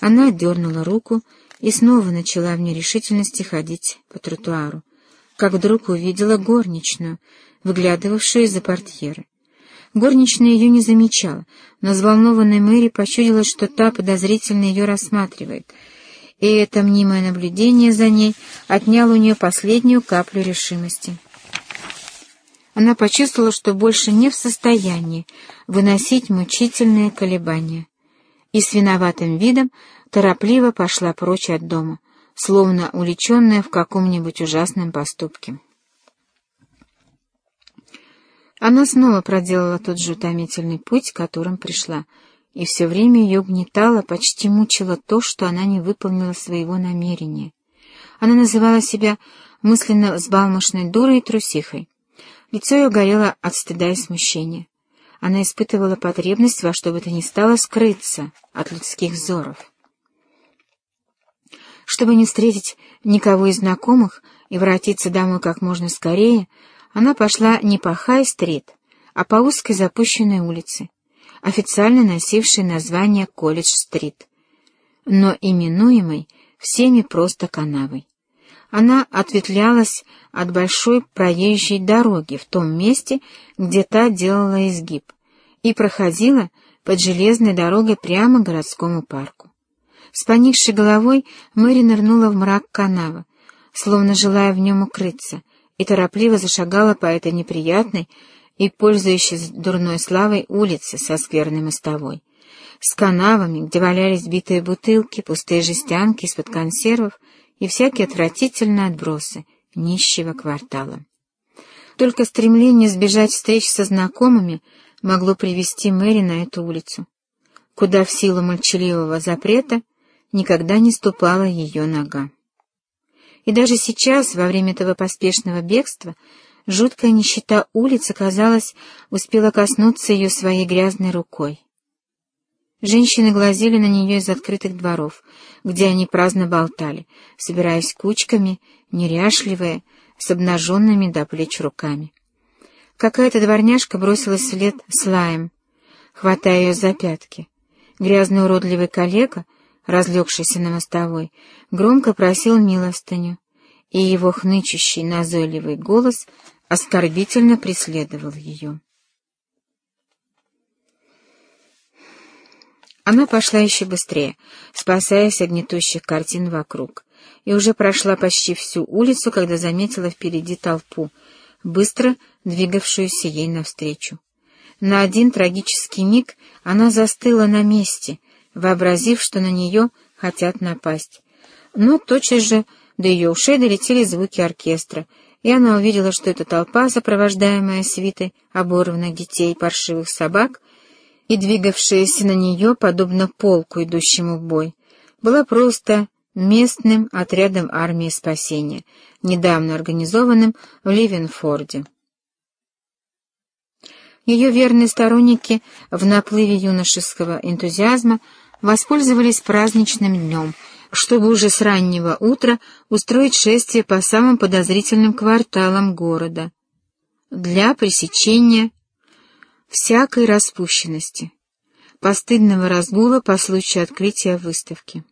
Она дернула руку и снова начала в нерешительности ходить по тротуару, как вдруг увидела горничную, выглядывавшую из-за портьеры. Горничная ее не замечала, но взволнованная Мэри почудилась, что та подозрительно ее рассматривает, и это мнимое наблюдение за ней отняло у нее последнюю каплю решимости. Она почувствовала, что больше не в состоянии выносить мучительные колебания, и с виноватым видом торопливо пошла прочь от дома, словно уличенная в каком-нибудь ужасном поступке. Она снова проделала тот же утомительный путь, которым пришла, и все время ее гнетало, почти мучило то, что она не выполнила своего намерения. Она называла себя мысленно взбалмошной дурой и трусихой. Лицо ее горело от стыда и смущения. Она испытывала потребность во что бы то ни стало скрыться от людских взоров. Чтобы не встретить никого из знакомых и воротиться домой как можно скорее, она пошла не по Хай-стрит, а по узкой запущенной улице, официально носившей название Колледж-стрит, но именуемой всеми просто канавой. Она ответвлялась от большой проезжей дороги в том месте, где та делала изгиб, и проходила под железной дорогой прямо к городскому парку. С поникшей головой Мэри нырнула в мрак канава, словно желая в нем укрыться, и торопливо зашагала по этой неприятной и пользующейся дурной славой улице со скверной мостовой, с канавами, где валялись битые бутылки, пустые жестянки из-под консервов и всякие отвратительные отбросы нищего квартала. Только стремление сбежать встреч со знакомыми могло привести Мэри на эту улицу, куда в силу молчаливого запрета никогда не ступала ее нога. И даже сейчас, во время этого поспешного бегства, жуткая нищета улицы, казалось, успела коснуться ее своей грязной рукой. Женщины глазели на нее из открытых дворов, где они праздно болтали, собираясь кучками, неряшливые, с обнаженными до плеч руками. Какая-то дворняжка бросилась вслед с лаем, хватая ее за пятки. Грязный уродливый коллега разлегшийся на мостовой, громко просил милостыню, и его хнычущий назойливый голос оскорбительно преследовал ее. Она пошла еще быстрее, спасаясь от гнетущих картин вокруг, и уже прошла почти всю улицу, когда заметила впереди толпу, быстро двигавшуюся ей навстречу. На один трагический миг она застыла на месте, вообразив, что на нее хотят напасть. Но тотчас же до ее ушей долетели звуки оркестра, и она увидела, что эта толпа, сопровождаемая свитой оборванных детей и паршивых собак, и двигавшаяся на нее, подобно полку, идущему в бой, была просто местным отрядом армии спасения, недавно организованным в Ливенфорде. Ее верные сторонники в наплыве юношеского энтузиазма воспользовались праздничным днем, чтобы уже с раннего утра устроить шествие по самым подозрительным кварталам города для пресечения всякой распущенности, постыдного разгула по случаю открытия выставки.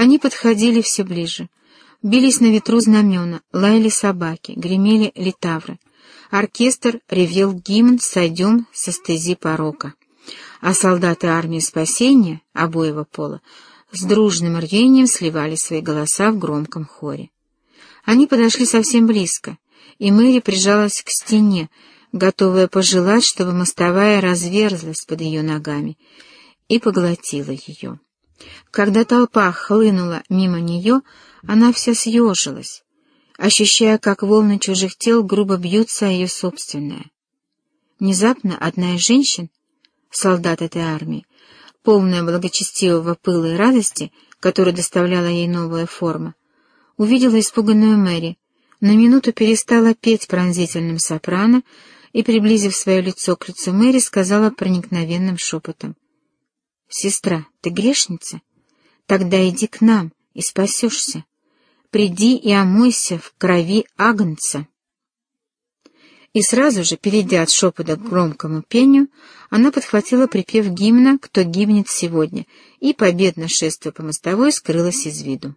Они подходили все ближе, бились на ветру знамена, лаяли собаки, гремели литавры. Оркестр ревел гимн «Сойдем со стези порока» а солдаты армии спасения обоего пола с дружным рвением сливали свои голоса в громком хоре. Они подошли совсем близко, и Мэри прижалась к стене, готовая пожелать, чтобы мостовая разверзлась под ее ногами и поглотила ее. Когда толпа хлынула мимо нее, она вся съежилась, ощущая, как волны чужих тел грубо бьются о ее собственное. Внезапно одна из женщин, солдат этой армии, полная благочестивого пыла и радости, которую доставляла ей новая форма, увидела испуганную Мэри, на минуту перестала петь пронзительным сопрано и, приблизив свое лицо к лицу Мэри, сказала проникновенным шепотом. «Сестра, ты грешница? Тогда иди к нам и спасешься. Приди и омойся в крови Агнца». И сразу же, перейдя от шепота к громкому пению, она подхватила припев гимна «Кто гибнет сегодня» и, победно шествуя по мостовой, скрылась из виду.